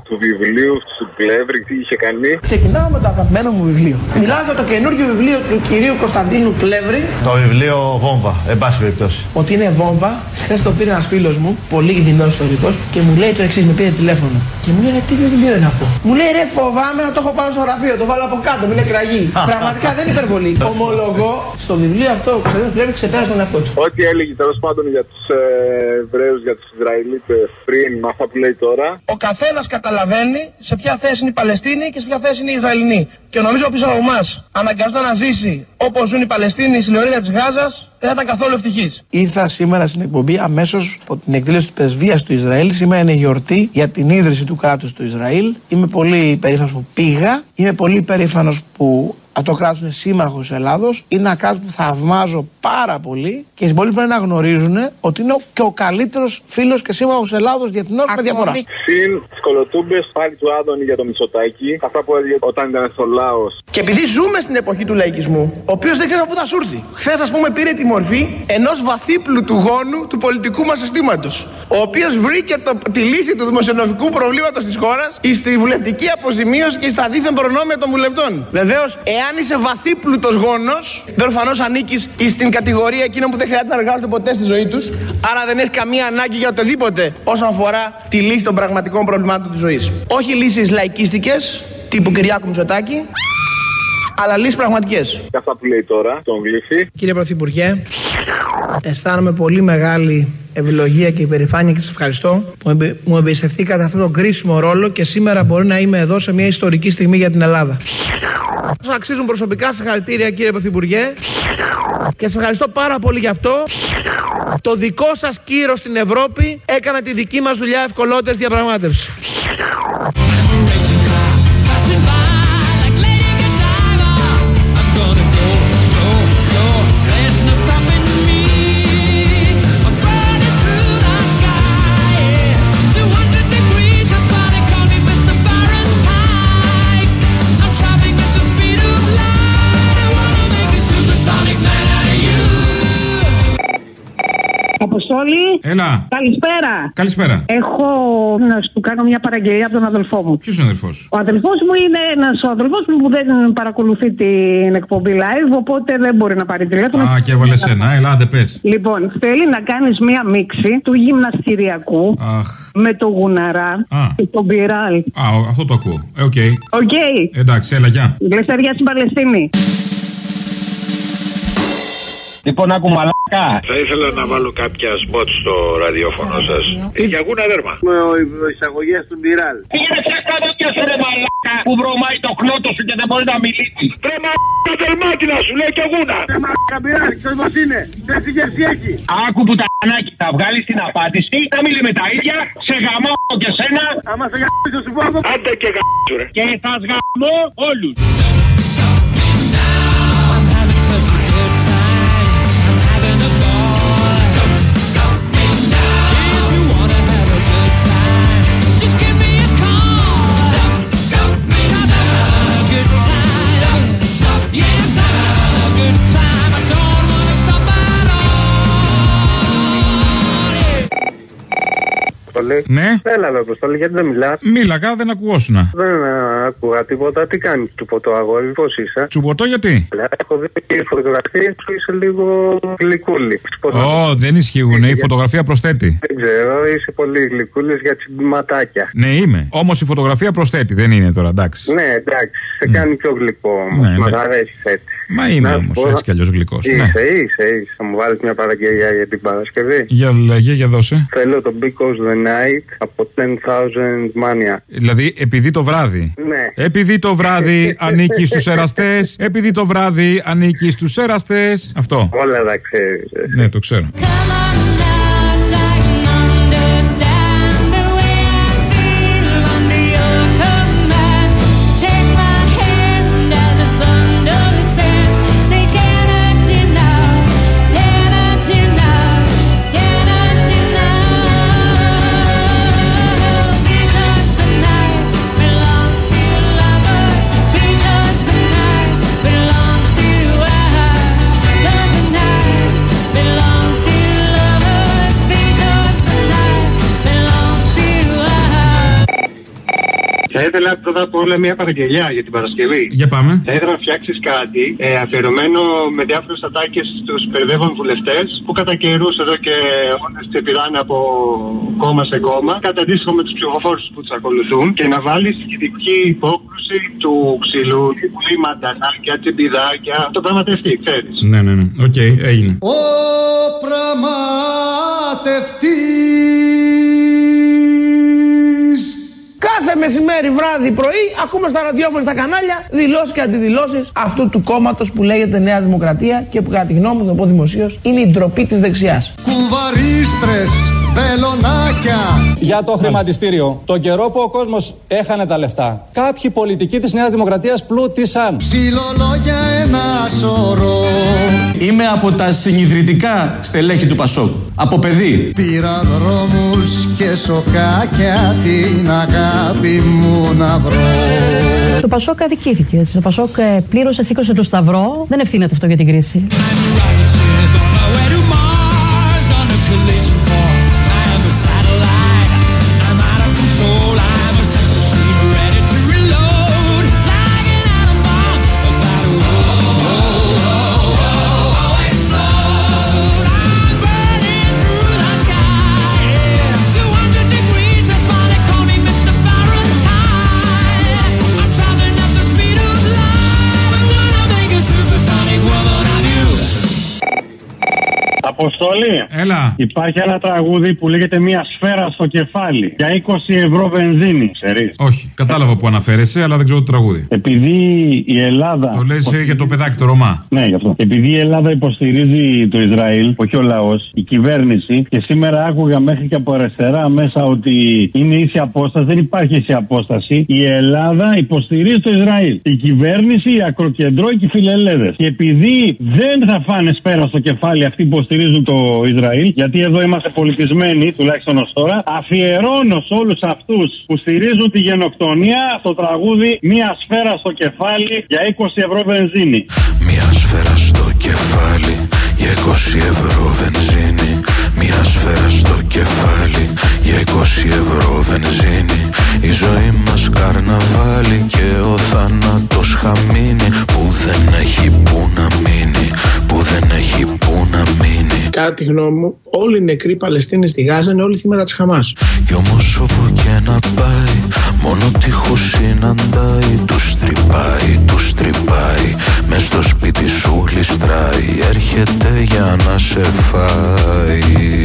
του βιβλίου του Πλεύρη, τι είχε κάνει; Ξεκινάω με το αγαπημένο μου βιβλίο. Μιλάω για το καινούργιο βιβλίο του κυρίου Κωνσταντίνου Πλεύρη. Το βιβλίο Βόμβα, εν πάση περιπτώσει. Ότι είναι βόμβα. Χθες το πήρε ένας φίλος μου, πολύ δεινό ιστορικός, και μου λέει το εξής: Με πήρε τηλέφωνο. Και μου λέει ρε, τι βιβλίο είναι αυτό; Μου λέει ρε, φοβάμαι να το έχω πάνω στο γραφείο, το βάλω από κάτω, μου είναι κραγί. Πραγματικά δεν είναι υπερβολή. Ομολογώ, στο βιβλίο αυτό ο Κωνσταντίνο Πλεύρη ξεπέρασε τον εαυτό του. Ό,τι έλεγε τέλος πάντων για τους ε, Εβραίους, για τους Ισραηλίτες πριν, με αυτά που λέει τώρα. Ο καθένας καταλαβαίνει σε ποια θέση είναι η Παλαιστίνη και σε ποια θέση είναι η Ισραηλινή. Και νομίζω πίσω από εμάς αναγκαζόταν να ζήσει όπως ζουν οι Παλαιστίνοι στη λωρίδα της Γάζας, δεν θα ήταν καθόλου ευτυχής. Ήρθα σήμερα στην εκπομπή αμέσως από την εκδήλωση της πρεσβείας του Ισραήλ. Σήμερα είναι γιορτή για την ίδρυση του κράτους του Ισραήλ. Είμαι πολύ περήφανος που πήγα. Είμαι πολύ περήφανος που αυτό το κράτο είναι σύμμαχο Ελλάδος. Είναι ένα κράτος που θαυμάζω πάρα πολύ και οι συμπολίτες πρέπει να γνωρίζουν ότι είναι ο- και ο καλύτερος φίλος και σύμμαχος Ελλάδος διεθνώς με διαφορά. Συν τις κολοτούμπες πάλι του Άδωνη για το Μητσοτάκι. Αυτά που έλεγε όταν ήταν στο Λάος. Και επειδή ζούμε στην εποχή του λαϊκισμού, ο οποίος δεν ξέρει από πού θα σου έρθει. Χθες, ας πούμε, πήρε τη μορφή ενός βαθύπλου του γόνου του πολιτικού μας συστήματος. Ο οποίος βρήκε το, τη λύση του δημοσιονομικού προβλήματος της χώρας στη βουλευτική αποζημίωση και στα δίθεν προνόμια των βουλευτών. Βεβαίως, εάν είσαι βαθύπλουτο γόνος, προφανώς ανήκεις στην κατηγορία εκείνων που δεν χρειάζεται να εργάζονται ποτέ στη ζωή τους. Άρα δεν έχεις καμία ανάγκη για οτιδήποτε όσον αφορά τη λύση των πραγματικών προβλημάτων της ζωής. Όχι λύσεις λαϊκίστικες, τύπου Κυριάκου Μητσοτάκη, αλλά λύσεις πραγματικές. Και αυτά που λέει τώρα, τον γλύφει. Κύριε Πρωθυπουργέ, Αισθάνομαι πολύ μεγάλη ευλογία και υπερηφάνεια και σας ευχαριστώ που εμπε- μου εμπιστευτήκατε αυτόν τον κρίσιμο ρόλο και σήμερα μπορεί να είμαι εδώ σε μια ιστορική στιγμή για την Ελλάδα. Σας αξίζουν προσωπικά συγχαρητήρια κύριε Πρωθυπουργέ και σας ευχαριστώ πάρα πολύ γι' αυτό. Το δικό σας κύρος στην Ευρώπη έκανε τη δική μας δουλειά ευκολότερη διαπραγμάτευσης. Αποστόλη. Έλα. Καλησπέρα. Καλησπέρα. Έχω να σου κάνω μια παραγγελία από τον αδελφό μου. Ποιος είναι ο αδελφός. Ο αδελφός μου είναι ένας αδελφός μου που δεν παρακολουθεί την εκπομπή live, οπότε δεν μπορεί να πάρει τηλέφωνο. Α, και έβαλες ένα. Έλα, άντε πες. Λοιπόν, θέλει να κάνεις μία μίξη του γυμναστηριακού Αχ. με το γουναρά Α. και τον πυράλ. Α, ο- αυτό το ακούω. Ε, οκ. Οκ. Εντάξει, έλα, γεια. Γλεσσαριά στην Παλαιστίνη. Λοιπόν, άκου μαλάκα. Θα ήθελα να βάλω κάποια σποτ στο ραδιόφωνο σας. Για γούνα δέρμα. Εισαγωγές του Μπιράλ. Πήγαινε φτιάξτε τα δόντια σου ρε μαλάκα που βρωμάει το κνότο σου και δεν μπορεί να μιλήσει. Ρε μαλάκα δερμάτινα σου λέει και γούνα. Ρε μαλάκα Μπιράλ, ξέρεις πως είναι. Ξέρεις τι γεύση έχει. Άκου που τα ανάκι θα βγάλεις την απάντηση, να μιλεί με τα ίδια, σε γαμώ και σένα. Άμα σε γαμώ θα σου πω από... Άντε και γαμώ ρε. Και θα σγαμώ όλους. Αποστολή. Ναι. Έλα, ρε Αποστολή, γιατί δεν μιλάς; Μίλακα, δεν ακουγόσουνα. Δεν ε, άκουγα τίποτα. Τι κάνεις του ποτό αγόρι, πώς είσαι; Τσουμποτό γιατί; Λα, Έχω δει τι φωτογραφίε σου, είσαι λίγο γλυκούλη. Πώς να- Ω, δεν ισχύουν. Η φωτογραφία προσθέτει. Δεν ξέρω, είσαι πολύ γλυκούλης για τσιμπηματάκια. Ναι, είμαι. Όμως η φωτογραφία προσθέτει, δεν είναι τώρα, εντάξει. Ναι, εντάξει, σε κάνει πιο γλυκό όμως. Ναι, Μ' ναι. αρέσει έτσι. Μα είμαι Να σου όμως πω, έτσι κι αλλιώς γλυκός. Είσαι, Ναι. είσαι, είσαι. Θα μου βάλεις μια παραγγελία για την Παρασκευή. Για λέγε, για δώσε. Θέλω το Because the Night από 10,000 Mania. Δηλαδή, επειδή το βράδυ. Ναι. Επειδή το βράδυ ανήκει στους εραστές. Επειδή το βράδυ ανήκει στους εραστές. Αυτό. Όλα τα ξέρεις. Ναι, το ξέρω. Θα ήθελα πρώτα απ' όλα μια παραγγελιά για την Παρασκευή. Για πάμε. Θα ήθελα να φτιάξεις κάτι ε, αφιερωμένο με διάφορες ατάκες στους μπαινοβγαίνων βουλευτές που κατά καιρούς εδώ και αιώνες επηγαίνανε από κόμμα σε κόμμα, κατά αντίστοιχο με τους ψηφοφόρους που τους ακολουθούν και να βάλεις ειδική υπόκρουση του Ξυλούρη, πουλώ μαντανάκια, τσιμπιδάκια, του πραγματευτή, ξέρεις. Ναι, ναι, ναι. Οκ, έγινε. Ο πραγματευτής Κάθε μεσημέρι, βράδυ, πρωί, ακούμε στα ραδιόφωνα στα κανάλια δηλώσεις και αντιδηλώσεις αυτού του κόμματος που λέγεται Νέα Δημοκρατία και που κατά τη γνώμη μου, θα το πω δημοσίως, είναι η ντροπή της δεξιάς. Κουβαρίστρες, βελονάκια Για το χρηματιστήριο. Το καιρό που ο κόσμος έχανε τα λεφτά, κάποιοι πολιτικοί της Νέας Δημοκρατίας πλούτησαν. Ψιλολόγια ένα σωρό Είμαι από τα συνειδητικά στελέχη του Πασόκ. Από παιδί. Πήρα δρόμους και σοκάκια την αγάπη μου να βρω Το Πασόκ αδικήθηκε. Έτσι. Το Πασόκ ε, πλήρωσε, σήκωσε το σταυρό. Δεν ευθύνεται αυτό για την κρίση. Έλα. Υπάρχει ένα τραγούδι που λέγεται Μία σφαίρα στο κεφάλι. Για 20 ευρώ βενζίνη, ξέρεις. Όχι, κατάλαβα που αναφέρεσαι, αλλά δεν ξέρω το τραγούδι. Επειδή η Ελλάδα. Το λες για το παιδάκι το Ρωμά. Ναι, γι' αυτό. Επειδή η Ελλάδα υποστηρίζει το Ισραήλ, όχι ο λαός, η κυβέρνηση, και σήμερα άκουγα μέχρι και από αριστερά μέσα ότι είναι ίση απόσταση, δεν υπάρχει ίση απόσταση. Η Ελλάδα υποστηρίζει το Ισραήλ. Η κυβέρνηση, οι ακροκεντρώοι και οι φιλελέδες. Και επειδή δεν θα φάνε σπέρα στο κεφάλι αυτοί που υποστηρίζουν το Ισραήλ, γιατί εδώ είμαστε πολιτισμένοι, τουλάχιστον ως τώρα, αφιερώνω σε όλους αυτούς που στηρίζουν τη γενοκτονία το τραγούδι Μία σφαίρα στο κεφάλι για 20 ευρώ βενζίνη. Μια σφαίρα στο κεφάλι για 20 ευρώ βενζίνη Μια σφαίρα στο κεφάλι για 20 ευρώ βενζίνη Η ζωή μας καρναβάλι και ο θάνατος χαμίνει Που δεν έχει που να μείνει Που δεν έχει που να μείνει Κατά τη γνώμη μου, όλοι οι νεκροί Παλαιστίνοι στη Γάζα είναι όλοι θύματα της Χαμάς. Κι όμως όπου και να πάει Μόνο τείχους συναντάει Τους τρυπάει, τους τρυπάει Μες στο σπίτι σου γλιστράει Έρχεται για να σε φάει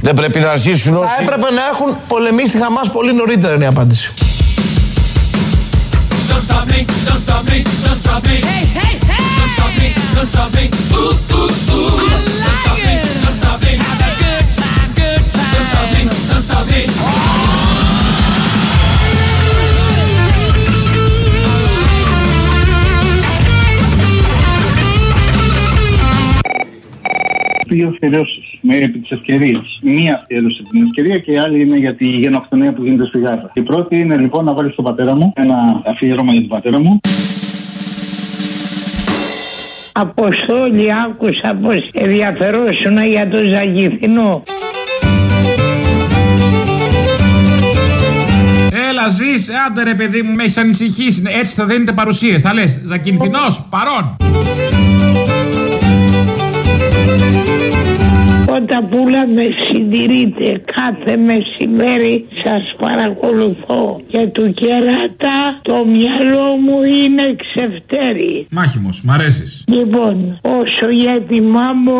Δεν πρέπει να ζήσουν Θα έπρεπε να έχουν πολεμήσει τη Χαμάς πολύ νωρίτερα είναι η απάντηση. Don't stop me, don't stop me, don't stop me. Hey, hey, hey! Don't stop me, don't stop me. Ooh, ooh, ooh. I don't stop me, don't stop me. Have a good time, good time. Don't stop me, don't stop me. Δύο αφιερώσεις με επί της ευκαιρίας. Μία αφιέρωση την ευκαιρία και η άλλη είναι για τη γενοκτονία που γίνεται στη Γάζα. Η πρώτη είναι λοιπόν να βάλεις στον πατέρα μου ένα αφιέρωμα για τον πατέρα μου. Αποστόλη, άκουσα πως ενδιαφερόσουνα για το Ζαγηθινό. Έλα, ζεις, άντε ρε παιδί μου, με έχεις ανησυχήσει. Έτσι θα δίνετε παρουσίες. Θα λες, Ζακυνθινό, παρόν. Όταν πουλα με συντηρείτε κάθε μεσημέρι σας παρακολουθώ και του κερατά το μυαλό μου είναι ξεφτέρι. Μάχημος, μ' αρέσεις. Λοιπόν, όσο για τη μάμο,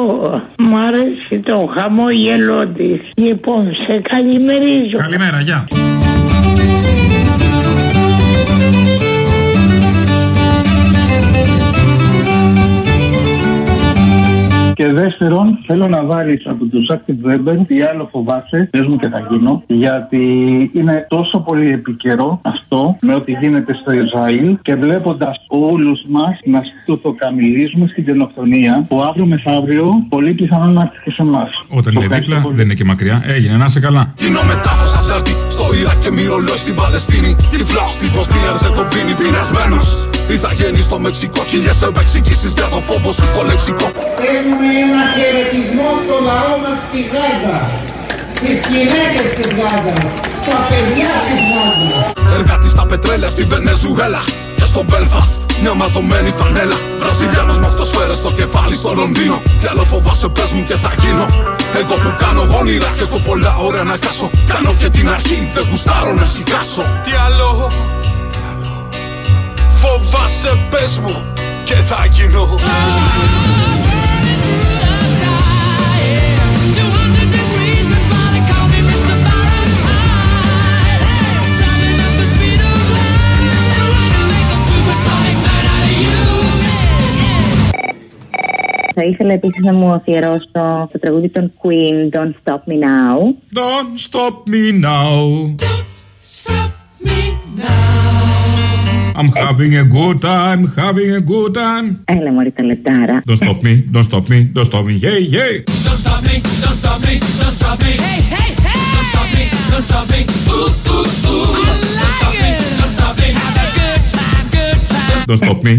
μ' αρέσει το χαμόγελό της. Λοιπόν, σε καλημερίζω. Καλημέρα, γεια. Και δεύτερον, θέλω να βάλεις από του Active Weber τι άλλο φοβάσαι, πες μου και θα γίνω, γιατί είναι τόσο πολύ επικαιρό αυτό με ό,τι γίνεται στο Ισραήλ και βλέποντας όλους μας να στουθοκαμιλίζουμε στην γενοκτονία που αύριο μεθαύριο πολύ πιθανόν να έρθει και σε εμάς. Όταν είναι δίπλα, δεν είναι και μακριά. Έγινε, να είσαι καλά. Γίνω μετάφωσα σάρτη στο Ιράκ και μυρολόι στην Παλαιστίνη. Τυφλό στη Βοσνία, Ερζεγοβίνη, πεινασμένο. Ή θα γίνει στο Μεξικό, χίλιες επεξηγήσει για το φόβο σου στο λεξικό. Στέλνουμε ένα χαιρετισμό στο λαό μας στη Γάζα, στις γυναίκες της Γάζας, στα παιδιά της Γάζας. Εργάτη στα πετρέλαια στη Βενεζουέλα. Και στο Belfast, μια ματωμένη φανέλα. Βραζιλιάνος με οχτώ σφαίρες στο κεφάλι στο Λονδίνο. Τι άλλο φοβάσαι, πες μου και θα γίνω. Εγώ που κάνω όνειρα και έχω πολλά ώρα να χάσω. Κάνω και την αρχή, δεν γουστάρω να σιγάσω. Τι άλλο, φοβάσαι, πες μου και θα γίνω. Θα ήθελα επίσης να μου αφιερώσω το τραγούδι των Queen, Don't Stop Me Now. Don't stop me now. I'm having a good time, having a good time. Έλα μωρή τα λεπτάρα. Don't stop me, don't stop me, don't stop me, hey, hey. Don't stop me, don't stop me, don't stop me. Hey, hey, hey! Don't stop me, don't stop me. Ooh, ooh, ooh. I like don't stop me, don't stop me. Have a good time, good time. Don't stop me.